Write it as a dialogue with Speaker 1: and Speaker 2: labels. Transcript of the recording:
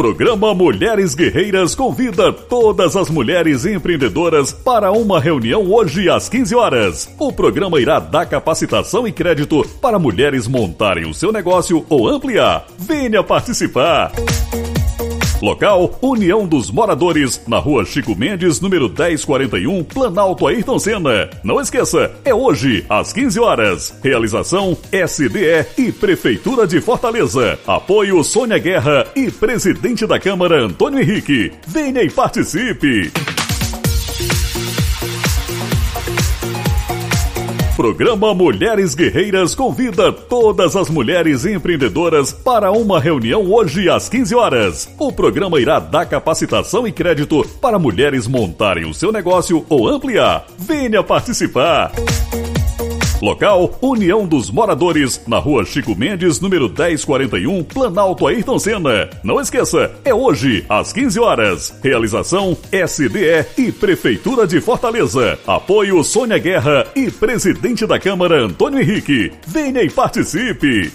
Speaker 1: Programa Mulheres Guerreiras convida todas as mulheres empreendedoras para uma reunião hoje às 15 horas. O programa irá dar capacitação e crédito para mulheres montarem o seu negócio ou ampliar. Venha participar! Local: União dos Moradores, na rua Chico Mendes, número 1041, Planalto Ayrton Senna. Não esqueça, é hoje, às 15 horas. Realização: SDE e Prefeitura de Fortaleza. Apoio Sônia Guerra e Presidente da Câmara Antônio Henrique. Venha e participe! Programa Mulheres Guerreiras convida todas as mulheres empreendedoras para uma reunião hoje às 15 horas. O programa irá dar capacitação e crédito para mulheres montarem o seu negócio ou ampliar. Venha participar! Local: União dos Moradores, na rua Chico Mendes, número 1041, Planalto Ayrton Senna. Não esqueça, é hoje, às 15 horas. Realização: SDE e Prefeitura de Fortaleza. Apoio Sônia Guerra e Presidente da Câmara Antônio Henrique. Venha e participe!